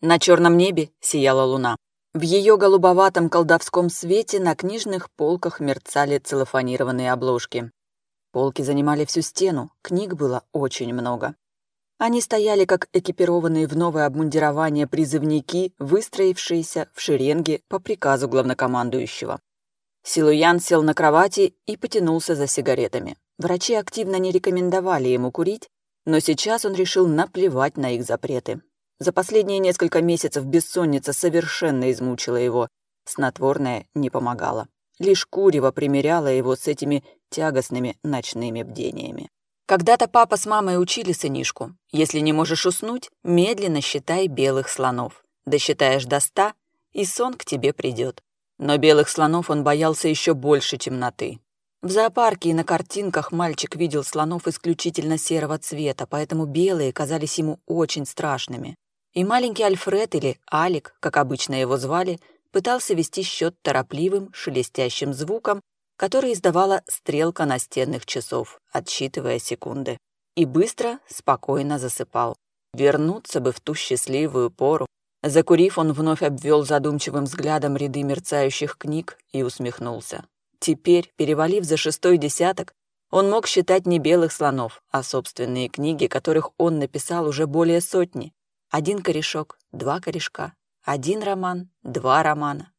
На черном небе сияла луна. В ее голубоватом колдовском свете на книжных полках мерцали целлофанированные обложки. Полки занимали всю стену, книг было очень много. Они стояли как экипированные в новое обмундирование призывники, выстроившиеся в шеренге по приказу главнокомандующего. Силуян сел на кровати и потянулся за сигаретами. Врачи активно не рекомендовали ему курить, но сейчас он решил наплевать на их запреты. За последние несколько месяцев бессонница совершенно измучила его. Снотворное не помогало. Лишь курево примеряло его с этими тягостными ночными бдениями. Когда-то папа с мамой учили сынишку. Если не можешь уснуть, медленно считай белых слонов. Досчитаешь до ста, и сон к тебе придет. Но белых слонов он боялся еще больше темноты. В зоопарке и на картинках мальчик видел слонов исключительно серого цвета, поэтому белые казались ему очень страшными. И маленький Альфред или Алик, как обычно его звали, пытался вести счет торопливым, шелестящим звуком, который издавала стрелка настенных часов, отсчитывая секунды. И быстро, спокойно засыпал. Вернуться бы в ту счастливую пору. Закурив, он вновь обвел задумчивым взглядом ряды мерцающих книг и усмехнулся. Теперь, перевалив за шестой десяток, он мог считать не белых слонов, а собственные книги, которых он написал уже более сотни. Один корешок, два корешка. Один роман, два романа.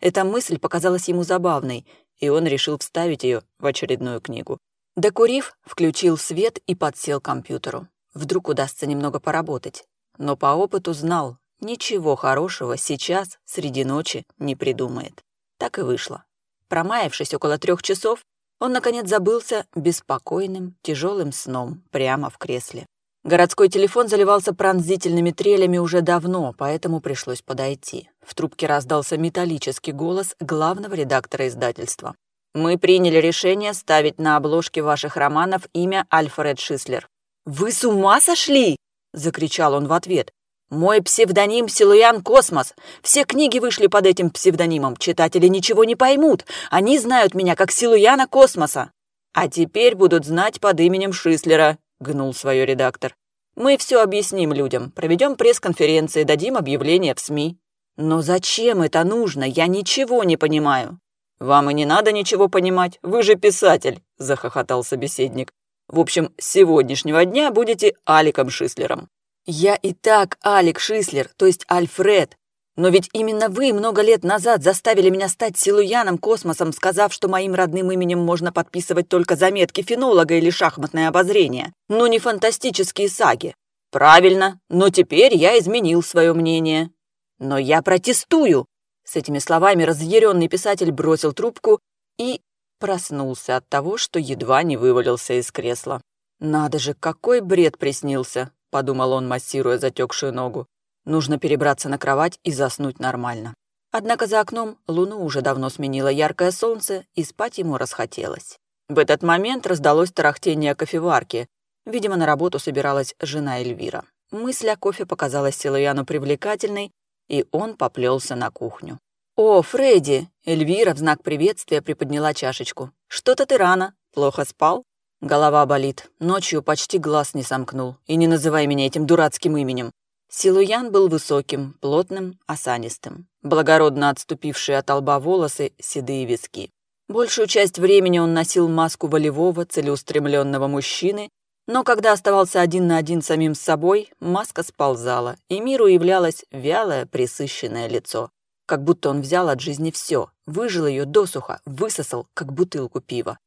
Эта мысль показалась ему забавной, и он решил вставить ее в очередную книгу. Докурив, включил свет и подсел к компьютеру. Вдруг удастся немного поработать. Но по опыту знал, ничего хорошего сейчас, среди ночи, не придумает. Так и вышло. Промаявшись около трех часов, он, наконец, забылся беспокойным, тяжелым сном прямо в кресле. Городской телефон заливался пронзительными трелями уже давно, поэтому пришлось подойти. В трубке раздался металлический голос главного редактора издательства. «Мы приняли решение ставить на обложке ваших романов имя Альфред Шислер». «Вы с ума сошли?» — закричал он в ответ. «Мой псевдоним Силуян Космос. Все книги вышли под этим псевдонимом. Читатели ничего не поймут. Они знают меня как Силуяна Космоса. А теперь будут знать под именем Шислера. — гнул свое редактор. «Мы все объясним людям, проведем пресс-конференции, дадим объявления в СМИ». «Но зачем это нужно? Я ничего не понимаю». «Вам и не надо ничего понимать, вы же писатель», — захохотал собеседник. «В общем, с сегодняшнего дня будете Аликом Шислером». «Я и так Алик Шислер, то есть Альфред. Но ведь именно вы много лет назад заставили меня стать силуяном космосом, сказав, что моим родным именем можно подписывать только заметки фенолога или шахматное обозрение, но не фантастические саги. Правильно, но теперь я изменил свое мнение. Но я протестую. С этими словами разъяренный писатель бросил трубку и проснулся от того, что едва не вывалился из кресла. «Надо же, какой бред приснился!» — подумал он, массируя затекшую ногу. Нужно перебраться на кровать и заснуть нормально. Однако за окном луну уже давно сменило яркое солнце, и спать ему расхотелось. В этот момент раздалось тарахтение кофеварки. Видимо, на работу собиралась жена Эльвира. Мысль о кофе показалась Силуяну привлекательной, и он поплелся на кухню. «О, Фредди!» Эльвира в знак приветствия приподняла чашечку. «Что-то ты рано. Плохо спал?» Голова болит. Ночью почти глаз не сомкнул. И не называй меня этим дурацким именем. Силуян был высоким, плотным, осанистым. Благородно отступившие от лба волосы, седые виски. Большую часть времени он носил маску волевого, целеустремленного мужчины, но когда оставался один на один самим с собой, маска сползала, и миру являлось вялое, присыщенное лицо. Как будто он взял от жизни все, выжил ее досуха, высосал, как бутылку пива.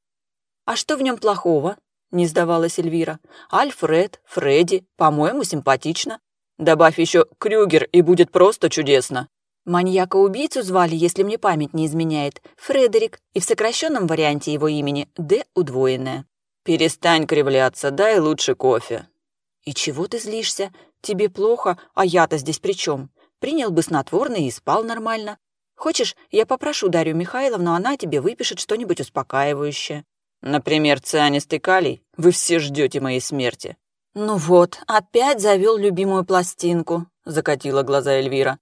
«А что в нем плохого?» — не сдавалась Эльвира. «Альфред, Фредди, по-моему, симпатично. Добавь еще Крюгер, и будет просто чудесно. Маньяка-убийцу звали, если мне память не изменяет, Фредерик, и в сокращенном варианте его имени Д удвоенное. Перестань кривляться, дай лучше кофе. И чего ты злишься? Тебе плохо, а я-то здесь при чем? Принял бы снотворное и спал нормально. Хочешь, я попрошу Дарью Михайловну, она тебе выпишет что-нибудь успокаивающее. Например, цианистый калий. Вы все ждете моей смерти. «Ну вот, опять завел любимую пластинку», — закатила глаза Эльвира.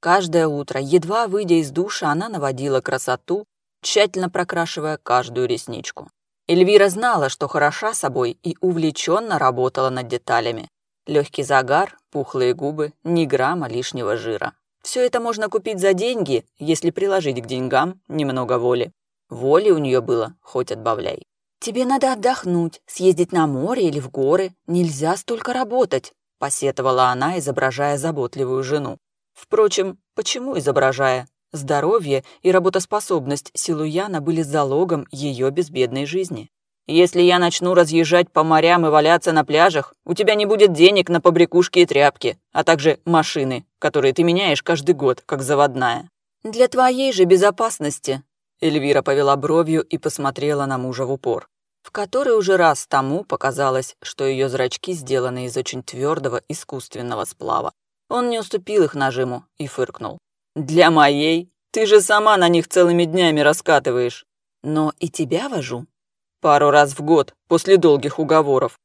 Каждое утро, едва выйдя из душа, она наводила красоту, тщательно прокрашивая каждую ресничку. Эльвира знала, что хороша собой и увлеченно работала над деталями. Легкий загар, пухлые губы, ни грамма лишнего жира. Все это можно купить за деньги, если приложить к деньгам немного воли. Воли у нее было, хоть отбавляй. «Тебе надо отдохнуть, съездить на море или в горы. Нельзя столько работать», — посетовала она, изображая заботливую жену. Впрочем, почему изображая? Здоровье и работоспособность Силуяна были залогом ее безбедной жизни. «Если я начну разъезжать по морям и валяться на пляжах, у тебя не будет денег на побрякушки и тряпки, а также машины, которые ты меняешь каждый год, как заводная». «Для твоей же безопасности», — Эльвира повела бровью и посмотрела на мужа в упор. В который уже раз тому показалось, что ее зрачки сделаны из очень твердого искусственного сплава. Он не уступил их нажиму и фыркнул. «Для моей? Ты же сама на них целыми днями раскатываешь». «Но и тебя вожу». «Пару раз в год, после долгих уговоров».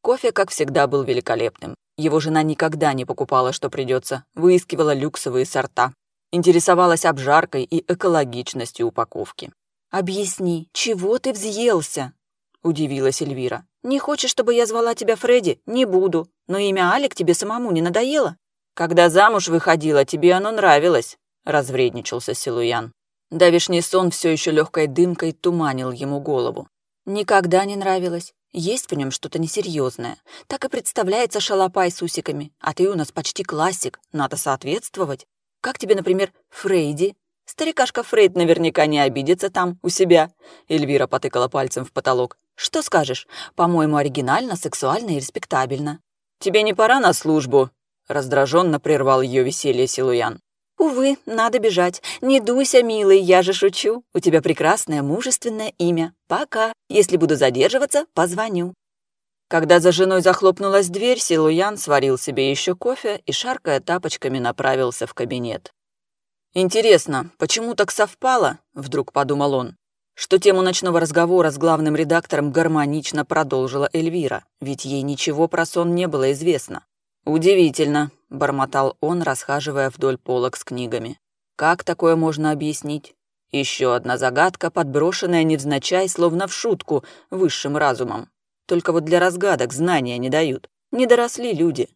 Кофе, как всегда, был великолепным. Его жена никогда не покупала, что придется, выискивала люксовые сорта. Интересовалась обжаркой и экологичностью упаковки. «Объясни, чего ты взъелся?» – удивилась Эльвира. «Не хочешь, чтобы я звала тебя Фредди? Не буду. Но имя Алик тебе самому не надоело?» «Когда замуж выходила, тебе оно нравилось», — развредничался Силуян. Давишний сон все еще легкой дымкой туманил ему голову. «Никогда не нравилось. Есть в нем что-то несерьезное. Так и представляется шалопай с усиками. А ты у нас почти классик, надо соответствовать. Как тебе, например, Фрейди? Старикашка Фрейд наверняка не обидится там, у себя». Эльвира потыкала пальцем в потолок. «Что скажешь? По-моему, оригинально, сексуально и респектабельно». «Тебе не пора на службу?» Раздраженно прервал ее веселье Силуян. «Увы, надо бежать. Не дуйся, милый, я же шучу. У тебя прекрасное, мужественное имя. Пока. Если буду задерживаться, позвоню». Когда за женой захлопнулась дверь, Силуян сварил себе еще кофе и, шаркая тапочками, направился в кабинет. «Интересно, почему так совпало?» — вдруг подумал он. Что тему ночного разговора с главным редактором гармонично продолжила Эльвира, ведь ей ничего про сон не было известно. «Удивительно», — бормотал он, расхаживая вдоль полок с книгами. «Как такое можно объяснить? Еще одна загадка, подброшенная невзначай, словно в шутку, высшим разумом. Только вот для разгадок знания не дают. Не доросли люди».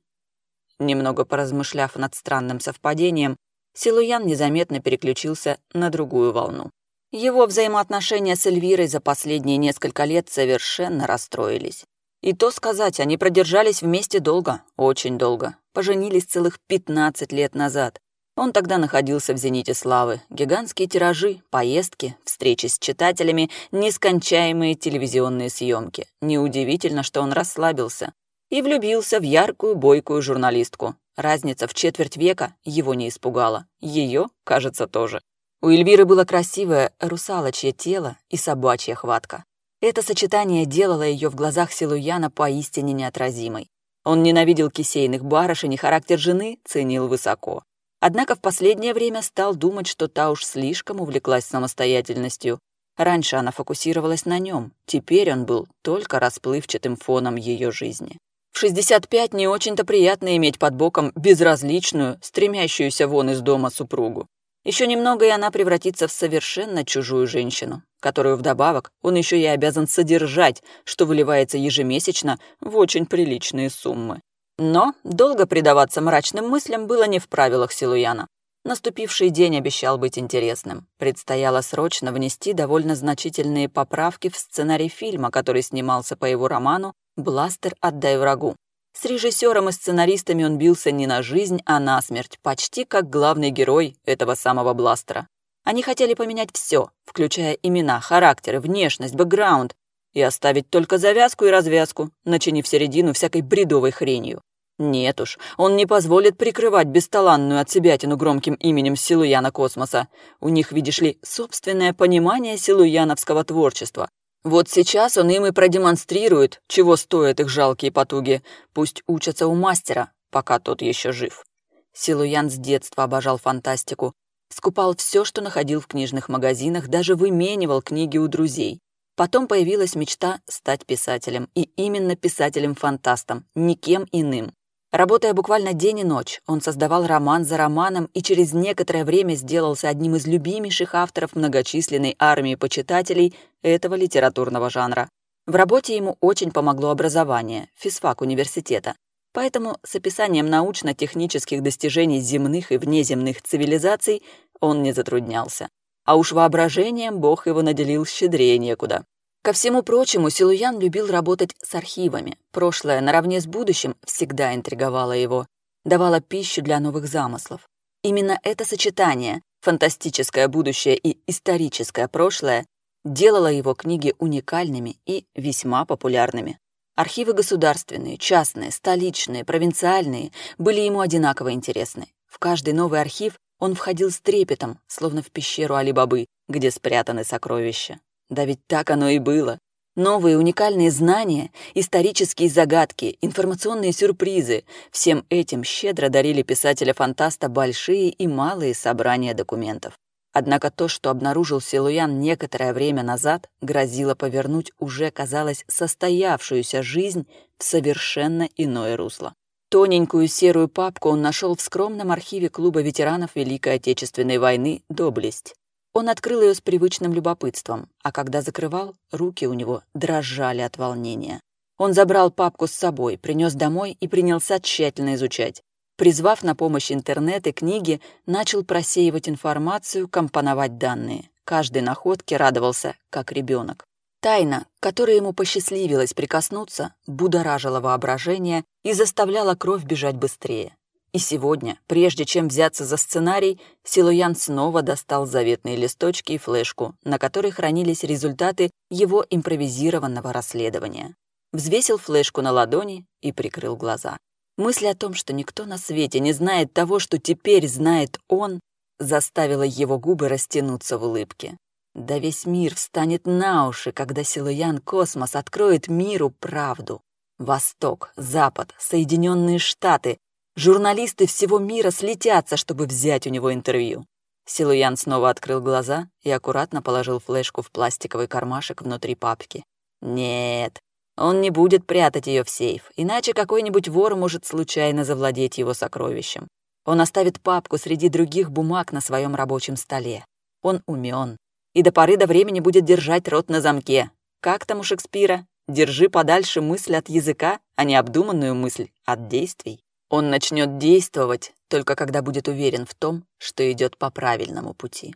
Немного поразмышляв над странным совпадением, Силуян незаметно переключился на другую волну. Его взаимоотношения с Эльвирой за последние несколько лет совершенно расстроились. И то сказать, они продержались вместе долго, очень долго. Поженились целых 15 лет назад. Он тогда находился в зените славы. Гигантские тиражи, поездки, встречи с читателями, нескончаемые телевизионные съемки. Неудивительно, что он расслабился. И влюбился в яркую, бойкую журналистку. Разница в четверть века его не испугала. Ее, кажется, тоже. У Эльвиры было красивое русалочье тело и собачья хватка. Это сочетание делало ее в глазах Силуяна поистине неотразимой. Он ненавидел кисейных барышень и характер жены ценил высоко. Однако в последнее время стал думать, что та уж слишком увлеклась самостоятельностью. Раньше она фокусировалась на нем, теперь он был только расплывчатым фоном ее жизни. В 65 не очень-то приятно иметь под боком безразличную, стремящуюся вон из дома супругу. Еще немного, и она превратится в совершенно чужую женщину, которую вдобавок он еще и обязан содержать, что выливается ежемесячно в очень приличные суммы. Но долго предаваться мрачным мыслям было не в правилах Силуяна. Наступивший день обещал быть интересным. Предстояло срочно внести довольно значительные поправки в сценарий фильма, который снимался по его роману «Бластер. Отдай врагу». С режиссером и сценаристами он бился не на жизнь, а на смерть, почти как главный герой этого самого бластера. Они хотели поменять все, включая имена, характеры, внешность, бэкграунд, и оставить только завязку и развязку, начинив середину всякой бредовой хренью. Нет уж, он не позволит прикрывать бесталанную от себятину громким именем Силуяна Космоса. У них, видишь ли, собственное понимание силуяновского творчества, вот сейчас он им и продемонстрирует, чего стоят их жалкие потуги. Пусть учатся у мастера, пока тот еще жив. Силуян с детства обожал фантастику. Скупал все, что находил в книжных магазинах, даже выменивал книги у друзей. Потом появилась мечта стать писателем. И именно писателем-фантастом, никем иным. Работая буквально день и ночь, он создавал роман за романом и через некоторое время сделался одним из любимейших авторов многочисленной армии почитателей этого литературного жанра. В работе ему очень помогло образование, физфак университета. поэтому с описанием научно-технических достижений земных и внеземных цивилизаций он не затруднялся. А уж воображением Бог его наделил щедрее некуда. Ко всему прочему, Силуян любил работать с архивами. Прошлое наравне с будущим всегда интриговало его, давало пищу для новых замыслов. Именно это сочетание — фантастическое будущее и историческое прошлое — делало его книги уникальными и весьма популярными. Архивы государственные, частные, столичные, провинциальные были ему одинаково интересны. В каждый новый архив он входил с трепетом, словно в пещеру Али-Бабы, где спрятаны сокровища. Да ведь так оно и было. Новые уникальные знания, исторические загадки, информационные сюрпризы — всем этим щедро дарили писателя-фантаста большие и малые собрания документов. Однако то, что обнаружил Силуян некоторое время назад, грозило повернуть уже, казалось, состоявшуюся жизнь в совершенно иное русло. Тоненькую серую папку он нашел в скромном архиве клуба ветеранов Великой Отечественной войны «Доблесть». Он открыл ее с привычным любопытством, а когда закрывал, руки у него дрожали от волнения. Он забрал папку с собой, принес домой и принялся тщательно изучать. Призвав на помощь интернет и книги, начал просеивать информацию, компоновать данные. Каждой находке радовался, как ребенок. Тайна, которой ему посчастливилось прикоснуться, будоражила воображение и заставляла кровь бежать быстрее. И сегодня, прежде чем взяться за сценарий, Силуян снова достал заветные листочки и флешку, на которой хранились результаты его импровизированного расследования. Взвесил флешку на ладони и прикрыл глаза. Мысль о том, что никто на свете не знает того, что теперь знает он, заставила его губы растянуться в улыбке. Да весь мир встанет на уши, когда Силуян Космос откроет миру правду. Восток, Запад, Соединенные Штаты. Журналисты всего мира слетятся, чтобы взять у него интервью. Силуян снова открыл глаза и аккуратно положил флешку в пластиковый кармашек внутри папки. Нет, он не будет прятать ее в сейф, иначе какой-нибудь вор может случайно завладеть его сокровищем. Он оставит папку среди других бумаг на своем рабочем столе. Он умен. И до поры до времени будет держать рот на замке. Как там у Шекспира? Держи подальше мысль от языка, а не обдуманную мысль от действий. Он начнет действовать только когда будет уверен в том, что идет по правильному пути.